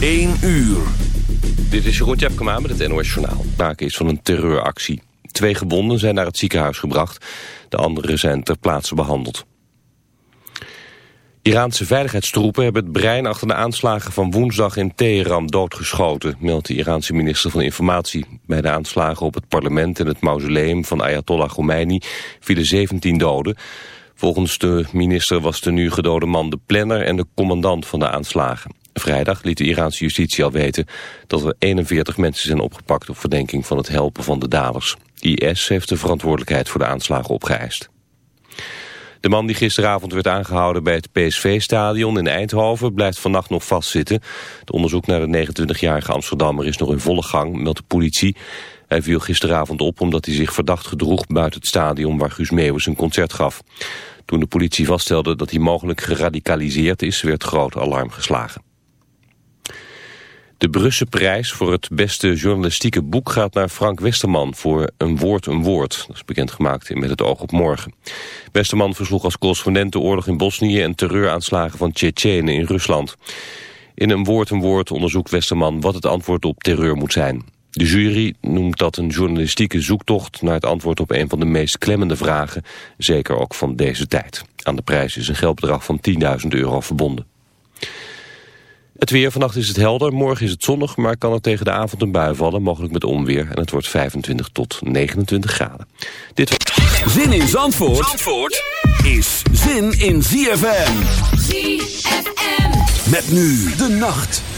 1 uur. Dit is Jeroen Tjepkema met het NOS Journaal. Sprake is van een terreuractie. Twee gewonden zijn naar het ziekenhuis gebracht. De anderen zijn ter plaatse behandeld. Iraanse veiligheidstroepen hebben het brein achter de aanslagen van woensdag in Teheran doodgeschoten, meldt de Iraanse minister van Informatie. Bij de aanslagen op het parlement en het mausoleum van Ayatollah Khomeini vielen 17 doden. Volgens de minister was de nu gedode man de planner en de commandant van de aanslagen. Vrijdag liet de Iraanse justitie al weten dat er 41 mensen zijn opgepakt op verdenking van het helpen van de daders. IS heeft de verantwoordelijkheid voor de aanslagen opgeëist. De man die gisteravond werd aangehouden bij het PSV-stadion in Eindhoven blijft vannacht nog vastzitten. Het onderzoek naar de 29-jarige Amsterdammer is nog in volle gang, meldt de politie. Hij viel gisteravond op omdat hij zich verdacht gedroeg buiten het stadion waar Guus Meeuwis een concert gaf. Toen de politie vaststelde dat hij mogelijk geradicaliseerd is, werd groot alarm geslagen. De Brusse prijs voor het beste journalistieke boek gaat naar Frank Westerman voor Een Woord een Woord. Dat is bekendgemaakt in Met het oog op morgen. Westerman versloeg als correspondent de oorlog in Bosnië en terreuraanslagen van Tsjetsjenen in Rusland. In Een Woord een Woord onderzoekt Westerman wat het antwoord op terreur moet zijn. De jury noemt dat een journalistieke zoektocht naar het antwoord op een van de meest klemmende vragen, zeker ook van deze tijd. Aan de prijs is een geldbedrag van 10.000 euro verbonden. Het weer, vannacht is het helder, morgen is het zonnig, maar kan er tegen de avond een bui vallen, mogelijk met onweer. En het wordt 25 tot 29 graden. Dit... Zin in Zandvoort, Zandvoort is zin in ZFM. ZFM. Met nu de nacht.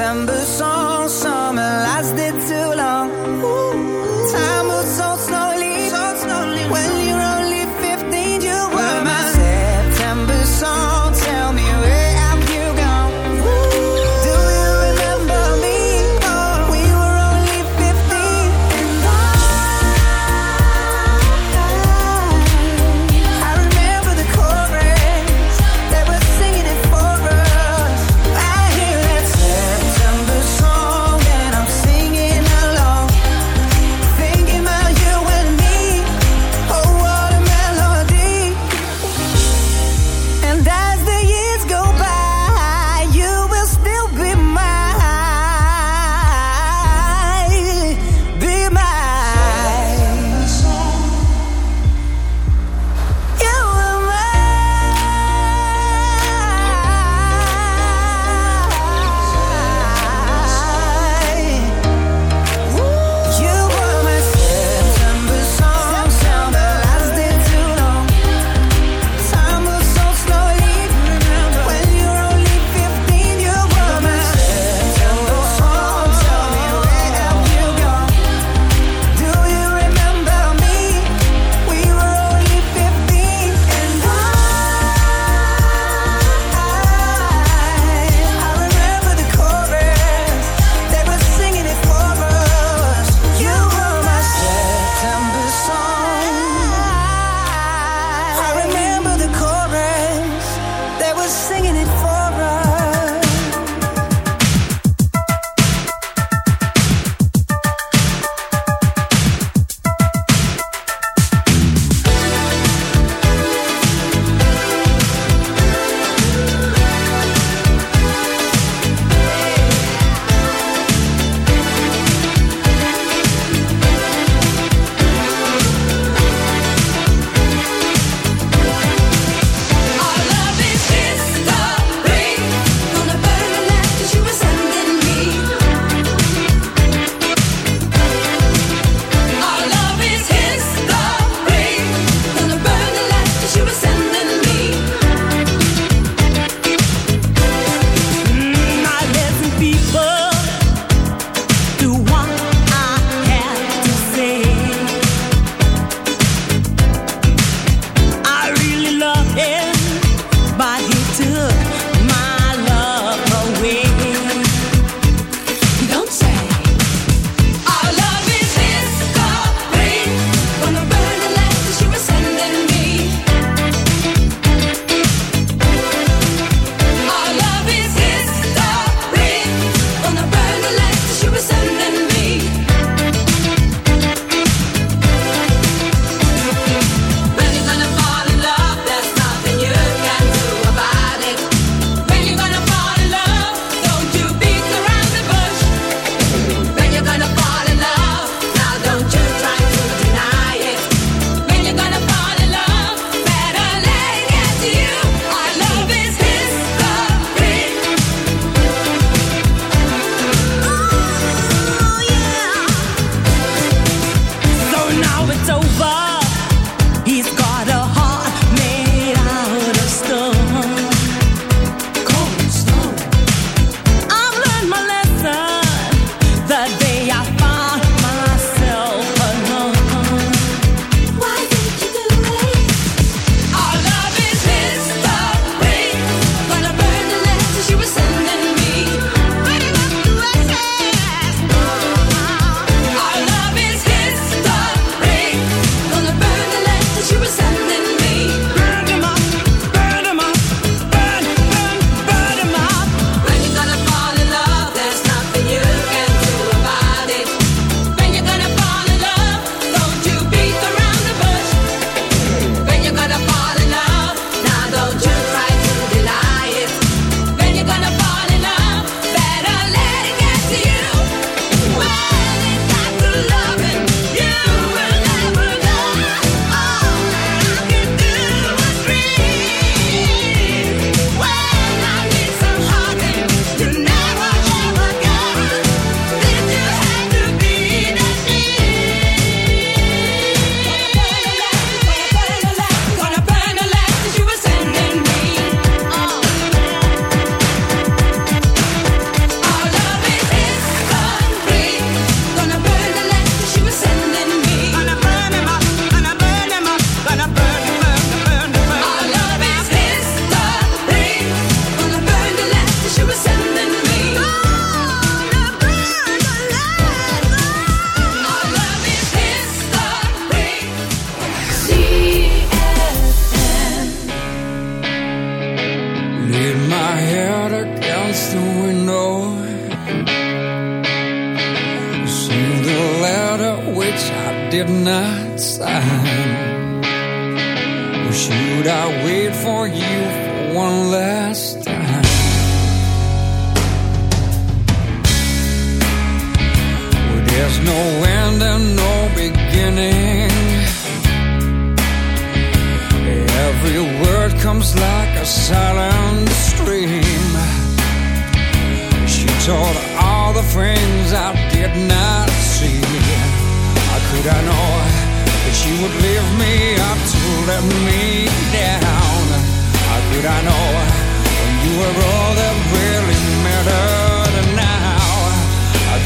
December.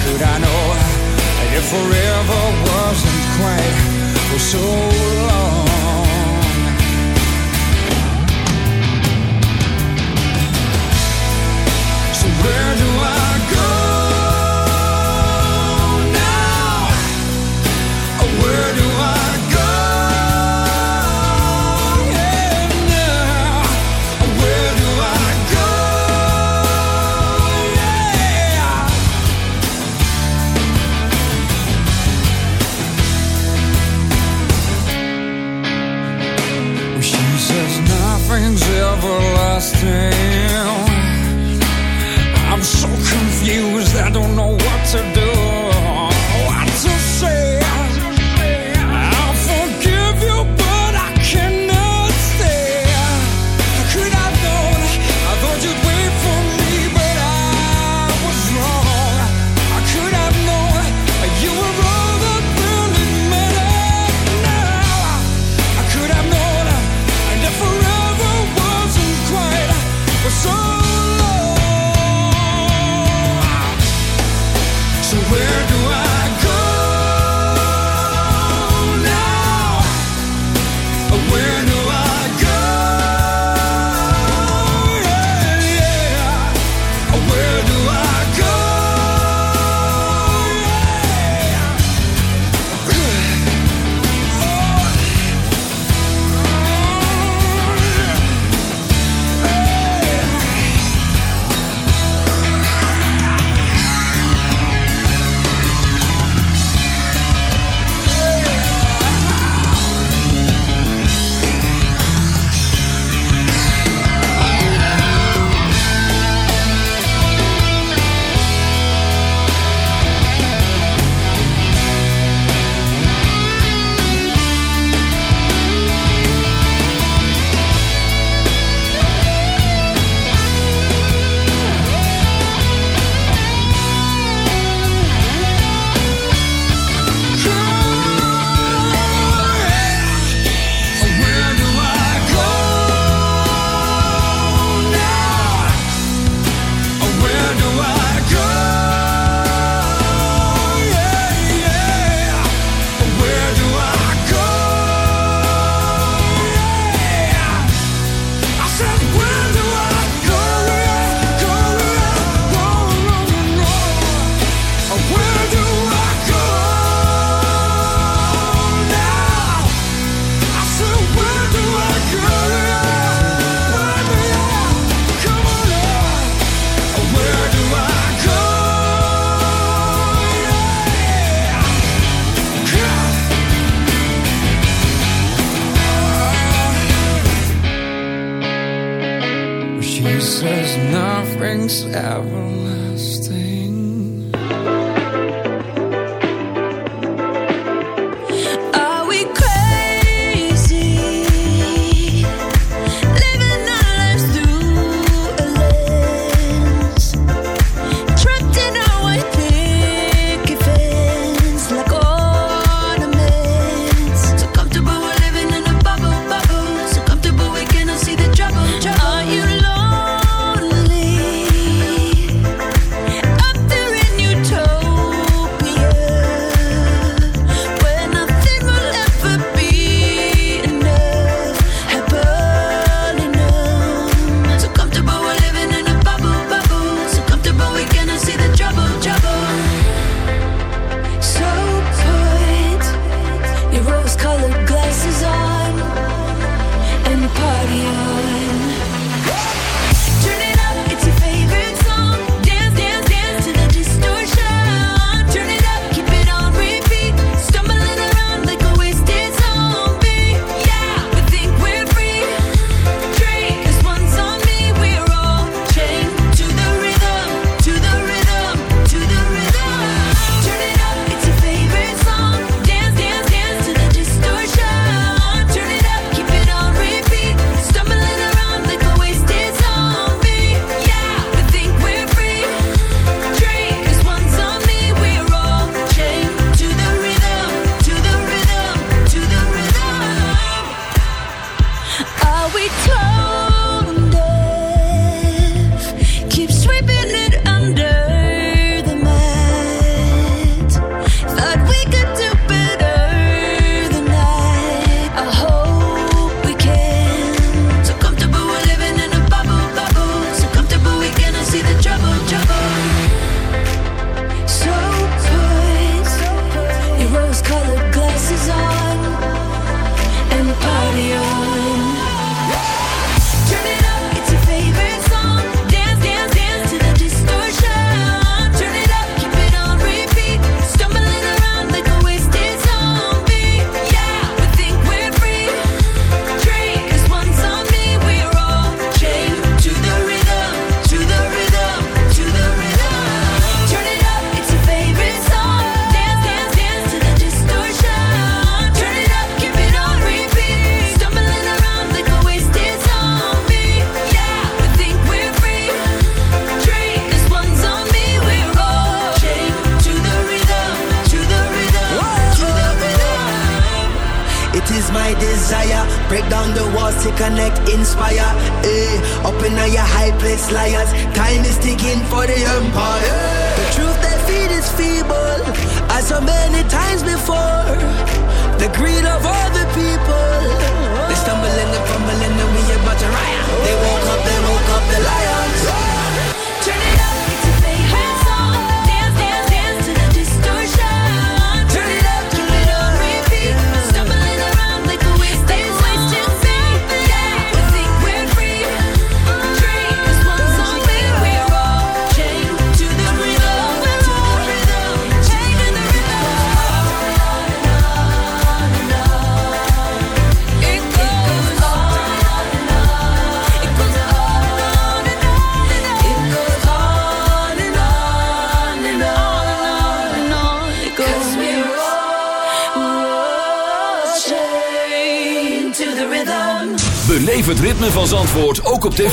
could I know that it forever wasn't quite for so long?